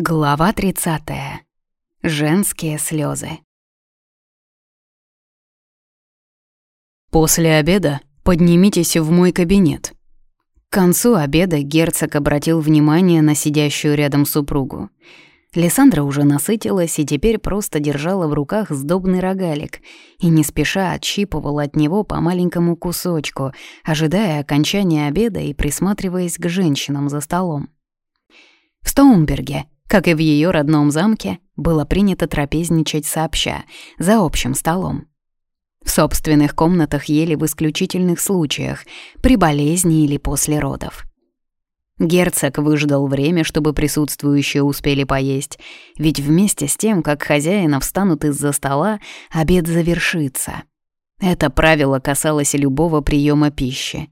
Глава 30. Женские слезы. «После обеда поднимитесь в мой кабинет». К концу обеда герцог обратил внимание на сидящую рядом супругу. Лиссандра уже насытилась и теперь просто держала в руках сдобный рогалик и не спеша отщипывала от него по маленькому кусочку, ожидая окончания обеда и присматриваясь к женщинам за столом. В Стоунберге как и в ее родном замке, было принято трапезничать сообща, за общим столом. В собственных комнатах ели в исключительных случаях, при болезни или после родов. Герцог выждал время, чтобы присутствующие успели поесть, ведь вместе с тем, как хозяина встанут из-за стола, обед завершится. Это правило касалось любого приема пищи.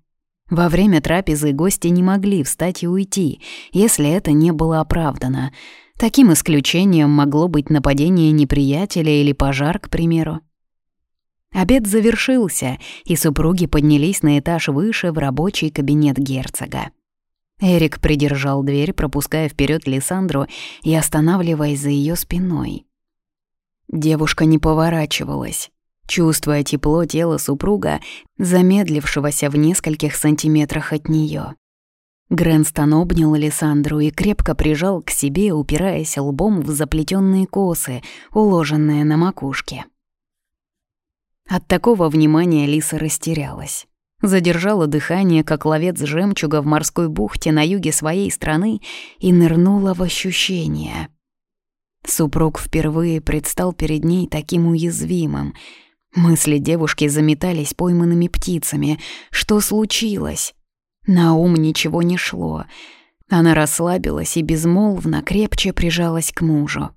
Во время трапезы гости не могли встать и уйти, если это не было оправдано. Таким исключением могло быть нападение неприятеля или пожар, к примеру. Обед завершился, и супруги поднялись на этаж выше в рабочий кабинет герцога. Эрик придержал дверь, пропуская вперед Лиссандру и останавливаясь за ее спиной. Девушка не поворачивалась чувствуя тепло тела супруга, замедлившегося в нескольких сантиметрах от нее. Грэнстон обнял Александру и крепко прижал к себе, упираясь лбом в заплетенные косы, уложенные на макушке. От такого внимания Лиса растерялась. Задержала дыхание, как ловец жемчуга в морской бухте на юге своей страны, и нырнула в ощущение. Супруг впервые предстал перед ней таким уязвимым — Мысли девушки заметались пойманными птицами. Что случилось? На ум ничего не шло. Она расслабилась и безмолвно крепче прижалась к мужу.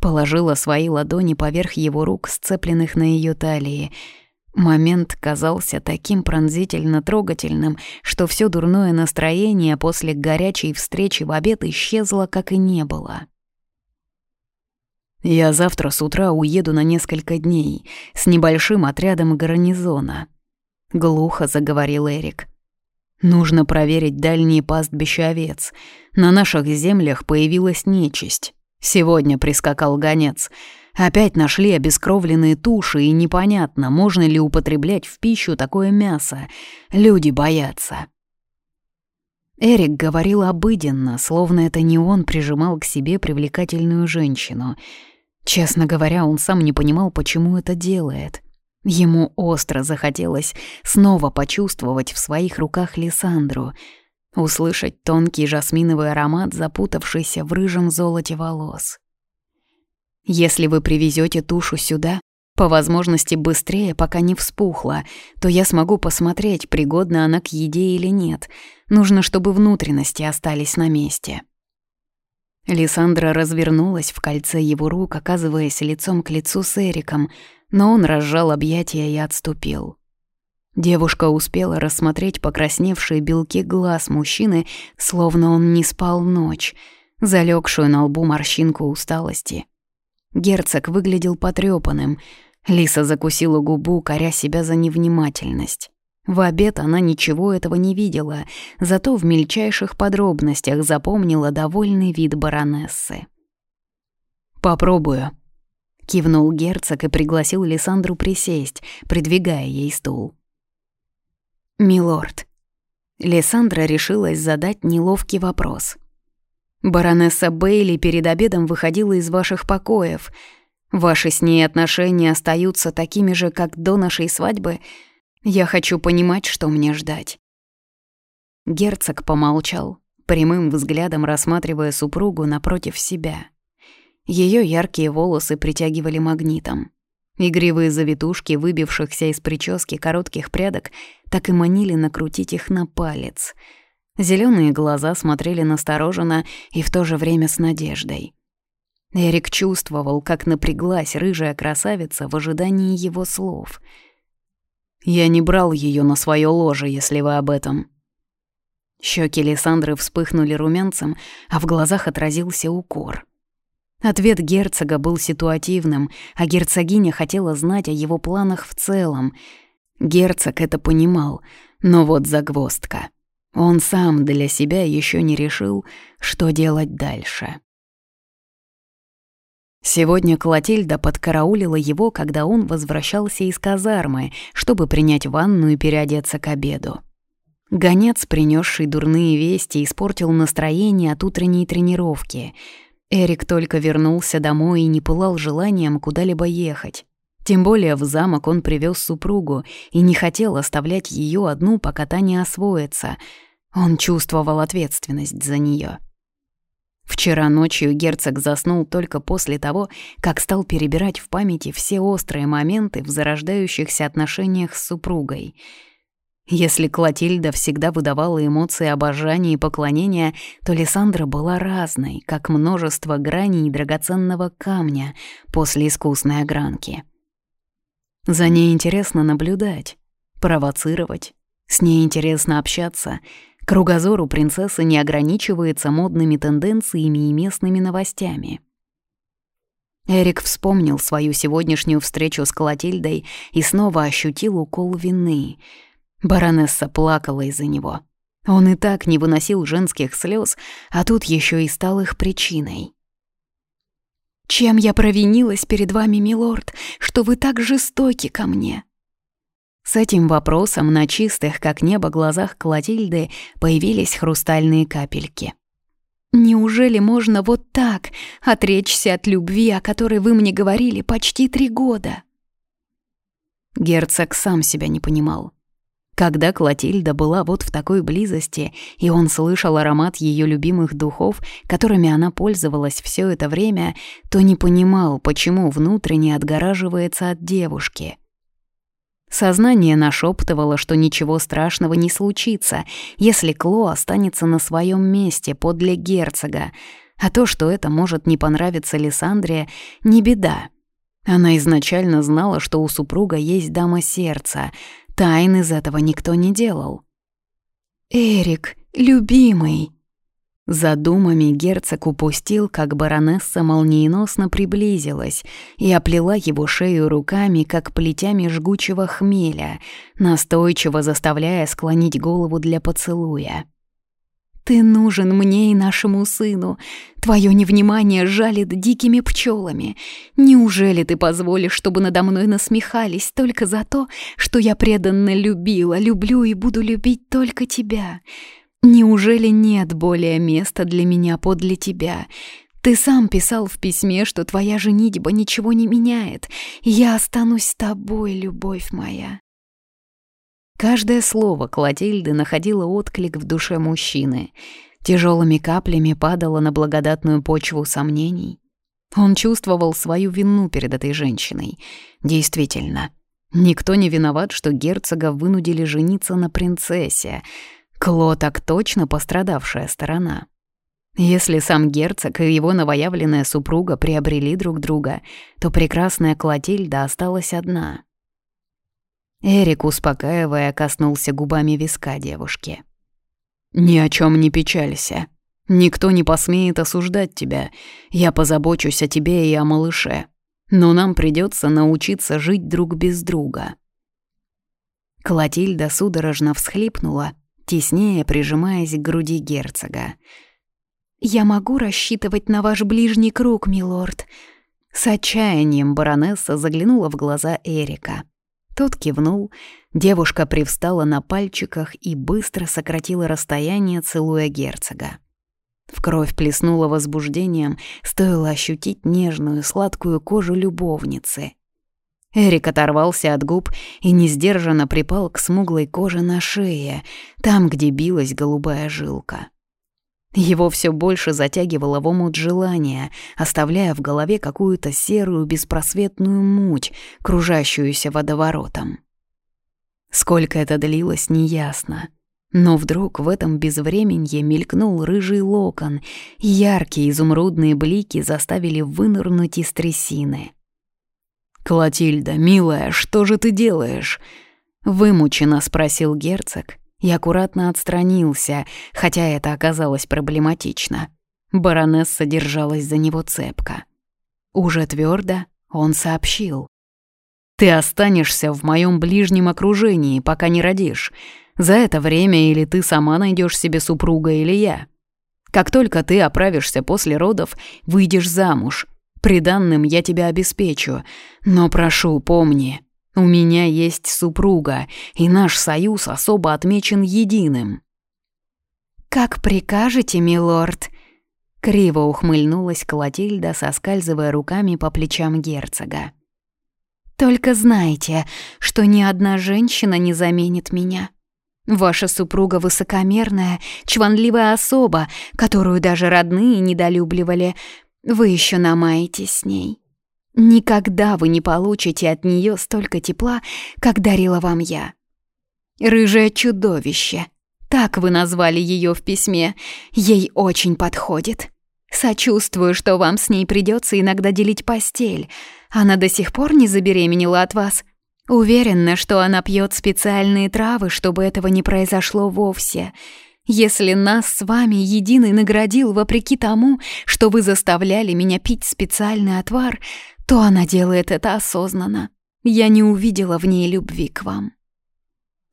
Положила свои ладони поверх его рук, сцепленных на ее талии. Момент казался таким пронзительно трогательным, что все дурное настроение после горячей встречи в обед исчезло, как и не было. Я завтра с утра уеду на несколько дней с небольшим отрядом гарнизона. Глухо заговорил Эрик. Нужно проверить дальние пастбища овец. На наших землях появилась нечисть. Сегодня прискакал гонец. Опять нашли обескровленные туши, и непонятно, можно ли употреблять в пищу такое мясо. Люди боятся. Эрик говорил обыденно, словно это не он прижимал к себе привлекательную женщину — Честно говоря, он сам не понимал, почему это делает. Ему остро захотелось снова почувствовать в своих руках Лиссандру, услышать тонкий жасминовый аромат, запутавшийся в рыжем золоте волос. «Если вы привезете тушу сюда, по возможности быстрее, пока не вспухла, то я смогу посмотреть, пригодна она к еде или нет. Нужно, чтобы внутренности остались на месте». Лиссандра развернулась в кольце его рук, оказываясь лицом к лицу с Эриком, но он разжал объятия и отступил. Девушка успела рассмотреть покрасневшие белки глаз мужчины, словно он не спал ночь, залегшую на лбу морщинку усталости. Герцог выглядел потрёпанным. Лиса закусила губу, коря себя за невнимательность. В обед она ничего этого не видела, зато в мельчайших подробностях запомнила довольный вид баронессы. «Попробую», — кивнул герцог и пригласил Лиссандру присесть, придвигая ей стул. «Милорд», Лиссандра решилась задать неловкий вопрос. «Баронесса Бейли перед обедом выходила из ваших покоев. Ваши с ней отношения остаются такими же, как до нашей свадьбы?» Я хочу понимать, что мне ждать». Герцог помолчал, прямым взглядом рассматривая супругу напротив себя. Ее яркие волосы притягивали магнитом. Игривые завитушки, выбившихся из прически коротких прядок, так и манили накрутить их на палец. Зеленые глаза смотрели настороженно и в то же время с надеждой. Эрик чувствовал, как напряглась рыжая красавица в ожидании его слов — я не брал ее на свое ложе, если вы об этом». Щеки Лиссандры вспыхнули румянцем, а в глазах отразился укор. Ответ герцога был ситуативным, а герцогиня хотела знать о его планах в целом. Герцог это понимал, но вот загвоздка. Он сам для себя еще не решил, что делать дальше. Сегодня Клотильда подкараулила его, когда он возвращался из казармы, чтобы принять ванну и переодеться к обеду. Гонец, принесший дурные вести, испортил настроение от утренней тренировки. Эрик только вернулся домой и не пылал желанием куда-либо ехать. Тем более в замок он привез супругу и не хотел оставлять ее одну, пока та не освоится. Он чувствовал ответственность за нее. Вчера ночью герцог заснул только после того, как стал перебирать в памяти все острые моменты в зарождающихся отношениях с супругой. Если Клотильда всегда выдавала эмоции обожания и поклонения, то Лиссандра была разной, как множество граней драгоценного камня после искусной огранки. За ней интересно наблюдать, провоцировать, с ней интересно общаться — Кругозор у принцессы не ограничивается модными тенденциями и местными новостями. Эрик вспомнил свою сегодняшнюю встречу с Клотильдой и снова ощутил укол вины. Баронесса плакала из-за него. Он и так не выносил женских слез, а тут еще и стал их причиной. «Чем я провинилась перед вами, милорд, что вы так жестоки ко мне?» С этим вопросом на чистых, как небо, глазах Клотильды появились хрустальные капельки. «Неужели можно вот так отречься от любви, о которой вы мне говорили почти три года?» Герцог сам себя не понимал. Когда Клотильда была вот в такой близости, и он слышал аромат ее любимых духов, которыми она пользовалась все это время, то не понимал, почему внутренне отгораживается от девушки — Сознание нашептывало, что ничего страшного не случится, если Кло останется на своем месте подле герцога, а то, что это может не понравиться Лиссандре, не беда. Она изначально знала, что у супруга есть дама сердца, тайн из этого никто не делал. «Эрик, любимый!» За думами герцог упустил, как баронесса молниеносно приблизилась и оплела его шею руками, как плетями жгучего хмеля, настойчиво заставляя склонить голову для поцелуя. «Ты нужен мне и нашему сыну. Твое невнимание жалит дикими пчелами. Неужели ты позволишь, чтобы надо мной насмехались только за то, что я преданно любила, люблю и буду любить только тебя?» Неужели нет более места для меня подле тебя? Ты сам писал в письме, что твоя женитьба ничего не меняет. Я останусь с тобой, любовь моя. Каждое слово Клотильды находило отклик в душе мужчины. Тяжелыми каплями падало на благодатную почву сомнений. Он чувствовал свою вину перед этой женщиной. Действительно, никто не виноват, что герцога вынудили жениться на принцессе — Кло так точно пострадавшая сторона. Если сам герцог и его новоявленная супруга приобрели друг друга, то прекрасная Клотильда осталась одна. Эрик, успокаивая, коснулся губами виска девушки. «Ни о чем не печалься. Никто не посмеет осуждать тебя. Я позабочусь о тебе и о малыше. Но нам придется научиться жить друг без друга». Клотильда судорожно всхлипнула теснее прижимаясь к груди герцога. «Я могу рассчитывать на ваш ближний круг, милорд?» С отчаянием баронесса заглянула в глаза Эрика. Тот кивнул, девушка привстала на пальчиках и быстро сократила расстояние, целуя герцога. В кровь плеснуло возбуждением, стоило ощутить нежную, сладкую кожу любовницы — Эрик оторвался от губ и несдержанно припал к смуглой коже на шее, там, где билась голубая жилка. Его все больше затягивало в омут желания, оставляя в голове какую-то серую беспросветную муть, кружащуюся водоворотом. Сколько это длилось, неясно. Но вдруг в этом безвременье мелькнул рыжий локон, и яркие изумрудные блики заставили вынырнуть из трясины. «Клотильда, милая, что же ты делаешь?» Вымученно спросил герцог и аккуратно отстранился, хотя это оказалось проблематично. Баронесса держалась за него цепко. Уже твердо он сообщил. «Ты останешься в моем ближнем окружении, пока не родишь. За это время или ты сама найдешь себе супруга, или я. Как только ты оправишься после родов, выйдешь замуж, Приданным я тебя обеспечу, но прошу, помни, у меня есть супруга, и наш союз особо отмечен единым». «Как прикажете, милорд?» Криво ухмыльнулась Клотильда, соскальзывая руками по плечам герцога. «Только знайте, что ни одна женщина не заменит меня. Ваша супруга высокомерная, чванливая особа, которую даже родные недолюбливали. Вы еще намаетесь с ней. Никогда вы не получите от нее столько тепла, как дарила вам я. Рыжее чудовище. Так вы назвали ее в письме. Ей очень подходит. Сочувствую, что вам с ней придется иногда делить постель. Она до сих пор не забеременела от вас. Уверена, что она пьет специальные травы, чтобы этого не произошло вовсе. Если нас с вами единый наградил вопреки тому, что вы заставляли меня пить специальный отвар, то она делает это осознанно. Я не увидела в ней любви к вам.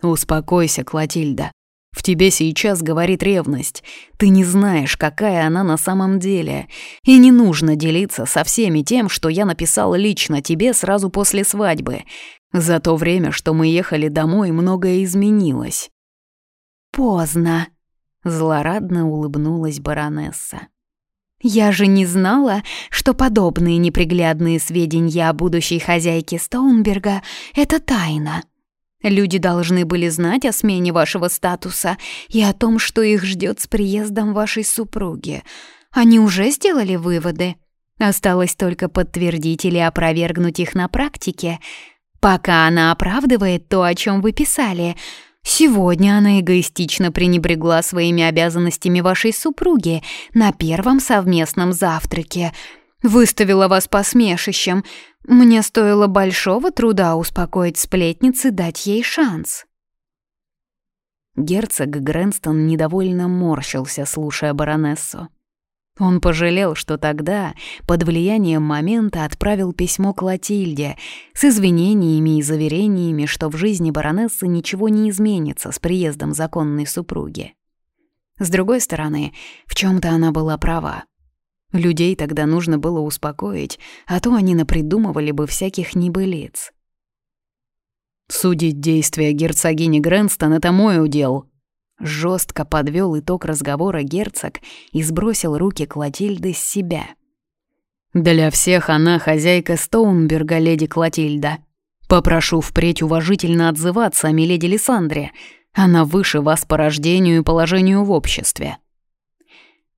Успокойся, Клотильда. В тебе сейчас говорит ревность. Ты не знаешь, какая она на самом деле. И не нужно делиться со всеми тем, что я написал лично тебе сразу после свадьбы. За то время, что мы ехали домой, многое изменилось. Поздно. Злорадно улыбнулась баронесса. «Я же не знала, что подобные неприглядные сведения о будущей хозяйке Стоунберга — это тайна. Люди должны были знать о смене вашего статуса и о том, что их ждет с приездом вашей супруги. Они уже сделали выводы. Осталось только подтвердить или опровергнуть их на практике. Пока она оправдывает то, о чем вы писали — Сегодня она эгоистично пренебрегла своими обязанностями вашей супруги на первом совместном завтраке. Выставила вас посмешищем. Мне стоило большого труда успокоить сплетницы и дать ей шанс. Герцог Грэнстон недовольно морщился, слушая баронессу. Он пожалел, что тогда, под влиянием момента, отправил письмо к Латильде с извинениями и заверениями, что в жизни баронессы ничего не изменится с приездом законной супруги. С другой стороны, в чем то она была права. Людей тогда нужно было успокоить, а то они напридумывали бы всяких небылиц. «Судить действия герцогини Грэнстон — это мой удел», Жестко подвел итог разговора герцог и сбросил руки Клотильды с себя. «Для всех она хозяйка Стоунберга, леди Клотильда. Попрошу впредь уважительно отзываться о миледи Лиссандре. Она выше вас по рождению и положению в обществе».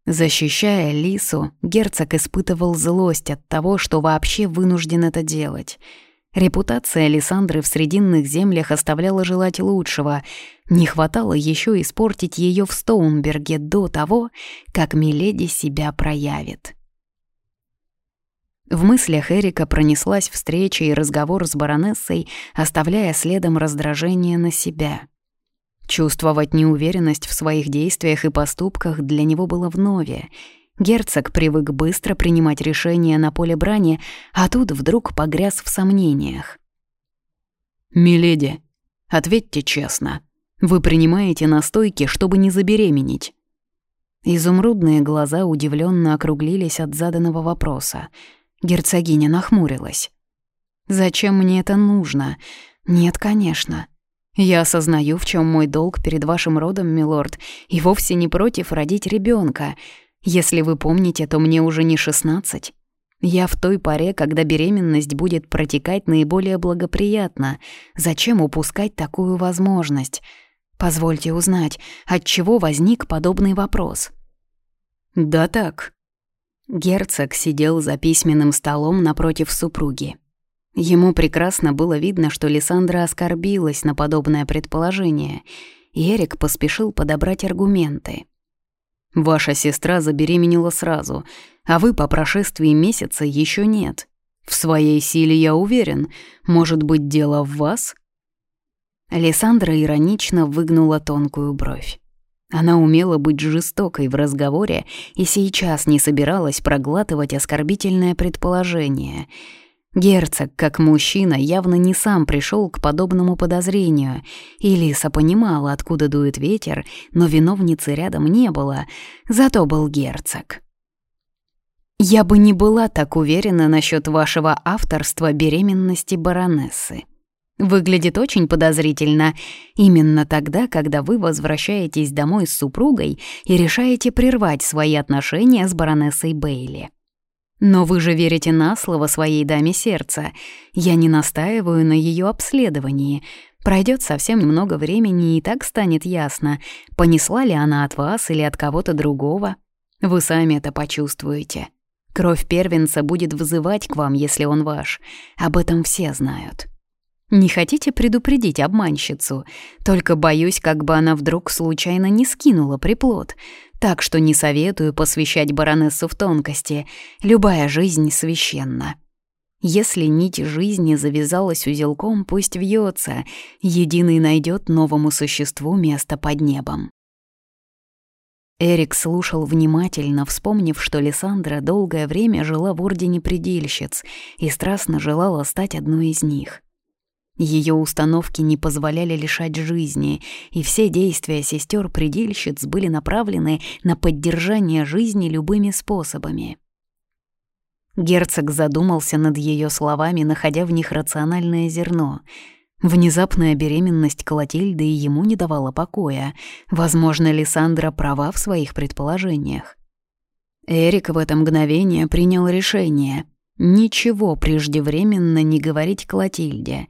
Защищая Лису, герцог испытывал злость от того, что вообще вынужден это делать — Репутация Александры в Срединных землях оставляла желать лучшего. Не хватало еще испортить ее в Стоунберге до того, как Миледи себя проявит. В мыслях Эрика пронеслась встреча и разговор с баронессой, оставляя следом раздражение на себя. Чувствовать неуверенность в своих действиях и поступках для него было вновь, Герцог привык быстро принимать решения на поле брани, а тут вдруг погряз в сомнениях. «Миледи, ответьте честно, вы принимаете настойки, чтобы не забеременеть?» Изумрудные глаза удивленно округлились от заданного вопроса. Герцогиня нахмурилась. «Зачем мне это нужно? Нет, конечно. Я осознаю, в чем мой долг перед вашим родом, милорд, и вовсе не против родить ребенка. Если вы помните, то мне уже не 16. Я в той паре, когда беременность будет протекать наиболее благоприятно. Зачем упускать такую возможность? Позвольте узнать, от чего возник подобный вопрос. Да так. Герцог сидел за письменным столом напротив супруги. Ему прекрасно было видно, что Лиссандра оскорбилась на подобное предположение, и Эрик поспешил подобрать аргументы. Ваша сестра забеременела сразу, а вы по прошествии месяца еще нет. В своей силе я уверен. Может быть, дело в вас?» Александра иронично выгнула тонкую бровь. Она умела быть жестокой в разговоре и сейчас не собиралась проглатывать оскорбительное предположение — Герцог, как мужчина, явно не сам пришел к подобному подозрению. И понимала, откуда дует ветер, но виновницы рядом не было, зато был герцог. Я бы не была так уверена насчет вашего авторства беременности баронессы. Выглядит очень подозрительно именно тогда, когда вы возвращаетесь домой с супругой и решаете прервать свои отношения с баронессой Бейли. Но вы же верите на слово своей даме сердца. Я не настаиваю на ее обследовании. Пройдет совсем немного времени, и так станет ясно, понесла ли она от вас или от кого-то другого. Вы сами это почувствуете. Кровь первенца будет вызывать к вам, если он ваш. Об этом все знают. Не хотите предупредить обманщицу? Только боюсь, как бы она вдруг случайно не скинула приплод. Так что не советую посвящать баронессу в тонкости. Любая жизнь священна. Если нить жизни завязалась узелком, пусть вьется. Единый найдет новому существу место под небом. Эрик слушал внимательно, вспомнив, что Лиссандра долгое время жила в Ордене Предельщиц и страстно желала стать одной из них. Ее установки не позволяли лишать жизни, и все действия сестер-предельщиц были направлены на поддержание жизни любыми способами. Герцог задумался над ее словами, находя в них рациональное зерно — Внезапная беременность Клотильды ему не давала покоя. Возможно, Лиссандра права в своих предположениях. Эрик в это мгновение принял решение ничего преждевременно не говорить Клотильде.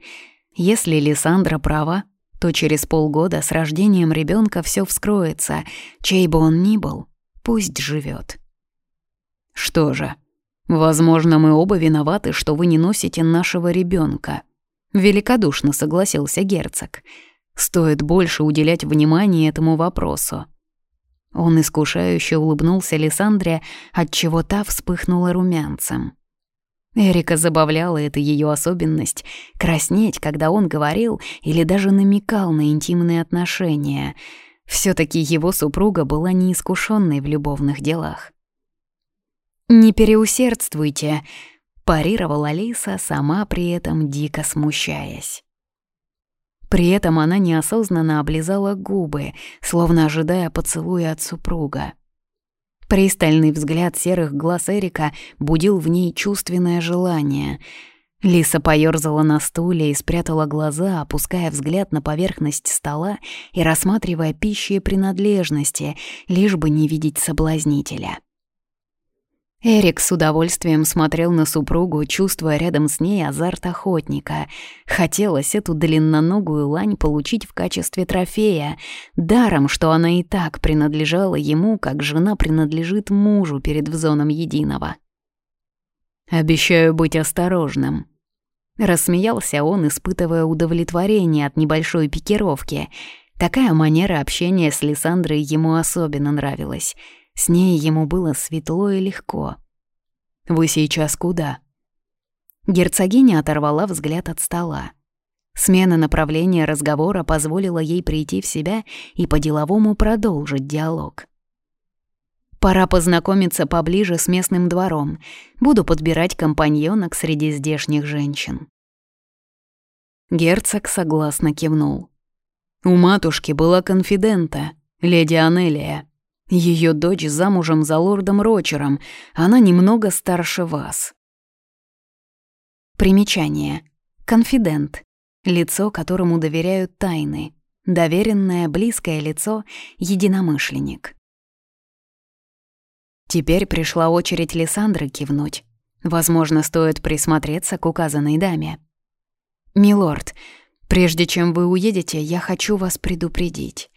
Если Лиссандра права, то через полгода с рождением ребенка все вскроется, чей бы он ни был, пусть живет. Что же, возможно, мы оба виноваты, что вы не носите нашего ребенка. Великодушно согласился герцог. Стоит больше уделять внимание этому вопросу. Он искушающе улыбнулся Лиссандре, отчего та вспыхнула румянцем. Эрика забавляла эта ее особенность — краснеть, когда он говорил или даже намекал на интимные отношения. все таки его супруга была неискушенной в любовных делах. «Не переусердствуйте», парировала Алиса, сама при этом дико смущаясь. При этом она неосознанно облизала губы, словно ожидая поцелуя от супруга. Пристальный взгляд серых глаз Эрика будил в ней чувственное желание. Лиса поёрзала на стуле и спрятала глаза, опуская взгляд на поверхность стола и рассматривая пищи и принадлежности, лишь бы не видеть соблазнителя. Эрик с удовольствием смотрел на супругу, чувствуя рядом с ней азарт охотника. Хотелось эту длинноногую лань получить в качестве трофея, даром, что она и так принадлежала ему, как жена принадлежит мужу перед взоном единого. «Обещаю быть осторожным», — рассмеялся он, испытывая удовлетворение от небольшой пикировки. Такая манера общения с Лиссандрой ему особенно нравилась — с ней ему было светло и легко. «Вы сейчас куда?» Герцогиня оторвала взгляд от стола. Смена направления разговора позволила ей прийти в себя и по-деловому продолжить диалог. «Пора познакомиться поближе с местным двором. Буду подбирать компаньонок среди здешних женщин». Герцог согласно кивнул. У матушки была конфидента, леди Анелия. Ее дочь замужем за лордом Рочером, она немного старше вас. Примечание. Конфидент. Лицо, которому доверяют тайны. Доверенное, близкое лицо, единомышленник. Теперь пришла очередь Лиссандры кивнуть. Возможно, стоит присмотреться к указанной даме. «Милорд, прежде чем вы уедете, я хочу вас предупредить.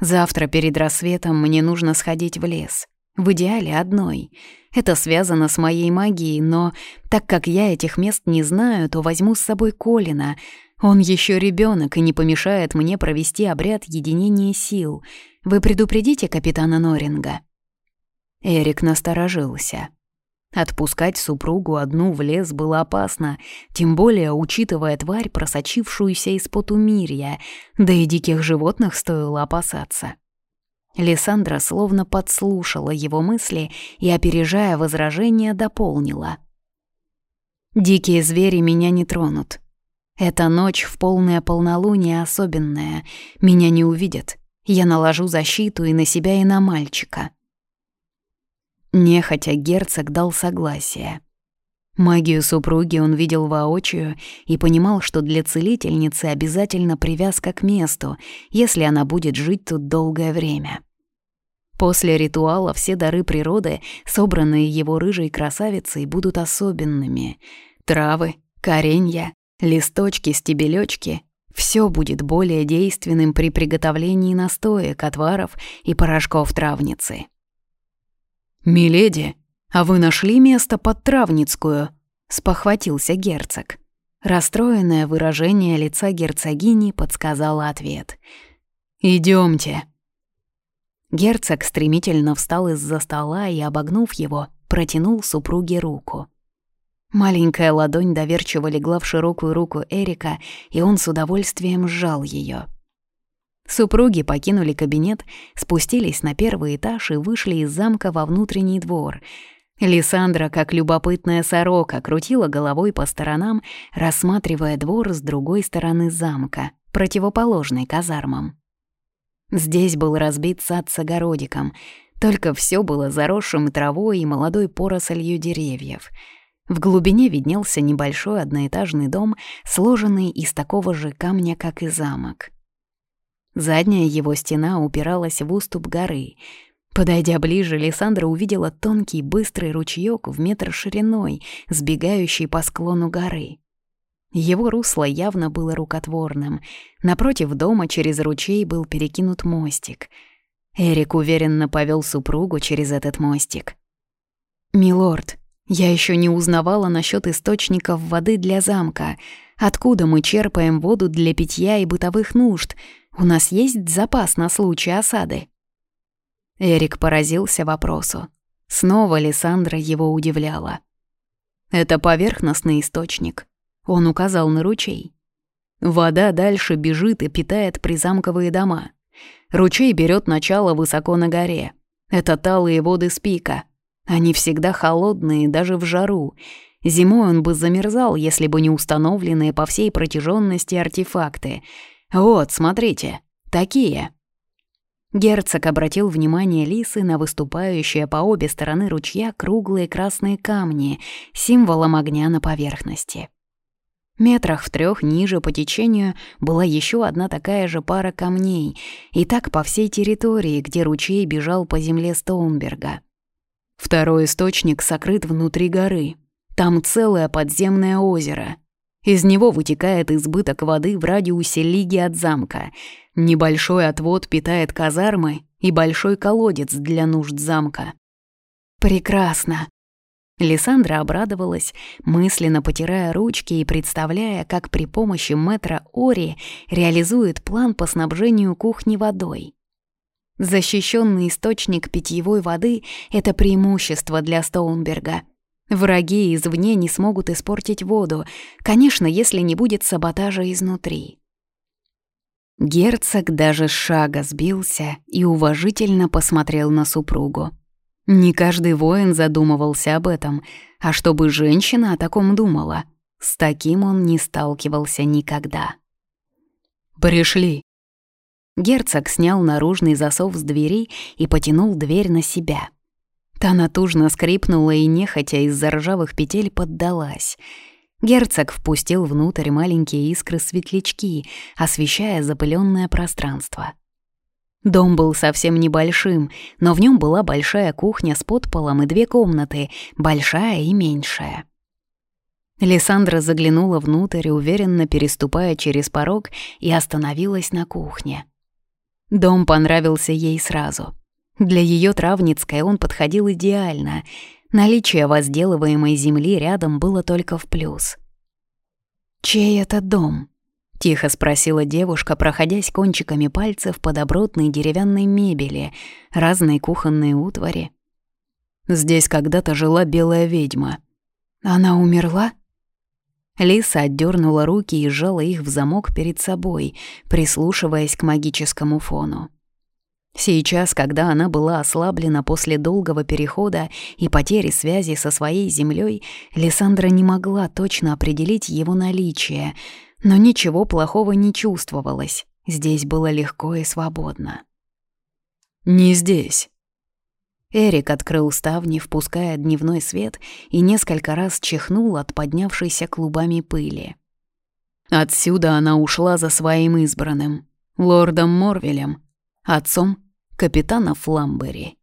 Завтра перед рассветом мне нужно сходить в лес. В идеале одной. Это связано с моей магией, но так как я этих мест не знаю, то возьму с собой Колина. Он еще ребенок и не помешает мне провести обряд единения сил. Вы предупредите капитана Норинга?» Эрик насторожился. Отпускать супругу одну в лес было опасно, тем более учитывая тварь, просочившуюся из потумирья, да и диких животных стоило опасаться. Лиссандра словно подслушала его мысли и, опережая возражения, дополнила. «Дикие звери меня не тронут. Эта ночь в полное полнолуние особенная. Меня не увидят. Я наложу защиту и на себя, и на мальчика». Нехотя герцог дал согласие. Магию супруги он видел воочию и понимал, что для целительницы обязательно привязка к месту, если она будет жить тут долгое время. После ритуала все дары природы, собранные его рыжей красавицей, будут особенными. Травы, коренья, листочки, стебелечки — все будет более действенным при приготовлении настоек, отваров и порошков травницы. «Миледи, а вы нашли место под Травницкую?» — спохватился герцог. Расстроенное выражение лица герцогини подсказало ответ. Идемте. Герцог стремительно встал из-за стола и, обогнув его, протянул супруге руку. Маленькая ладонь доверчиво легла в широкую руку Эрика, и он с удовольствием сжал ее. Супруги покинули кабинет, спустились на первый этаж и вышли из замка во внутренний двор. Лиссандра, как любопытная сорока, крутила головой по сторонам, рассматривая двор с другой стороны замка, противоположной казармам. Здесь был разбит сад с огородиком, только все было заросшим травой и молодой порослью деревьев. В глубине виднелся небольшой одноэтажный дом, сложенный из такого же камня, как и замок. Задняя его стена упиралась в уступ горы. Подойдя ближе, Лиссандра увидела тонкий быстрый ручеёк в метр шириной, сбегающий по склону горы. Его русло явно было рукотворным. Напротив дома через ручей был перекинут мостик. Эрик уверенно повел супругу через этот мостик. «Милорд, я еще не узнавала насчет источников воды для замка. Откуда мы черпаем воду для питья и бытовых нужд?» У нас есть запас на случай осады?» Эрик поразился вопросу. Снова Лиссандра его удивляла. «Это поверхностный источник», — он указал на ручей. «Вода дальше бежит и питает призамковые дома. Ручей берет начало высоко на горе. Это талые воды с пика. Они всегда холодные, даже в жару. Зимой он бы замерзал, если бы не установленные по всей протяженности артефакты — «Вот, смотрите, такие». Герцог обратил внимание Лисы на выступающие по обе стороны ручья круглые красные камни, символом огня на поверхности. Метрах в трех ниже по течению была еще одна такая же пара камней, и так по всей территории, где ручей бежал по земле Стоунберга. Второй источник сокрыт внутри горы. Там целое подземное озеро. Из него вытекает избыток воды в радиусе лиги от замка. Небольшой отвод питает казармы и большой колодец для нужд замка. Прекрасно. Лиссандра обрадовалась, мысленно потирая ручки и представляя, как при помощи метра Ори реализует план по снабжению кухни водой. Защищенный источник питьевой воды — это преимущество для Стоунберга — Враги извне не смогут испортить воду, конечно, если не будет саботажа изнутри. Герцог даже с шага сбился и уважительно посмотрел на супругу. Не каждый воин задумывался об этом, а чтобы женщина о таком думала, с таким он не сталкивался никогда. «Пришли». Герцог снял наружный засов с двери и потянул дверь на себя. Та натужно скрипнула и нехотя из-за ржавых петель поддалась. Герцог впустил внутрь маленькие искры-светлячки, освещая запыленное пространство. Дом был совсем небольшим, но в нем была большая кухня с подполом и две комнаты, большая и меньшая. Лиссандра заглянула внутрь, уверенно переступая через порог, и остановилась на кухне. Дом понравился ей сразу — для ее травницкой он подходил идеально. Наличие возделываемой земли рядом было только в плюс. «Чей это дом?» — тихо спросила девушка, проходясь кончиками пальцев по добротной деревянной мебели, разной кухонной утвари. «Здесь когда-то жила белая ведьма. Она умерла?» Лиса отдернула руки и сжала их в замок перед собой, прислушиваясь к магическому фону. Сейчас, когда она была ослаблена после долгого перехода и потери связи со своей землей, Лиссандра не могла точно определить его наличие, но ничего плохого не чувствовалось. Здесь было легко и свободно. «Не здесь». Эрик открыл ставни, впуская дневной свет, и несколько раз чихнул от поднявшейся клубами пыли. Отсюда она ушла за своим избранным, лордом Морвелем, отцом капитана Фламбери.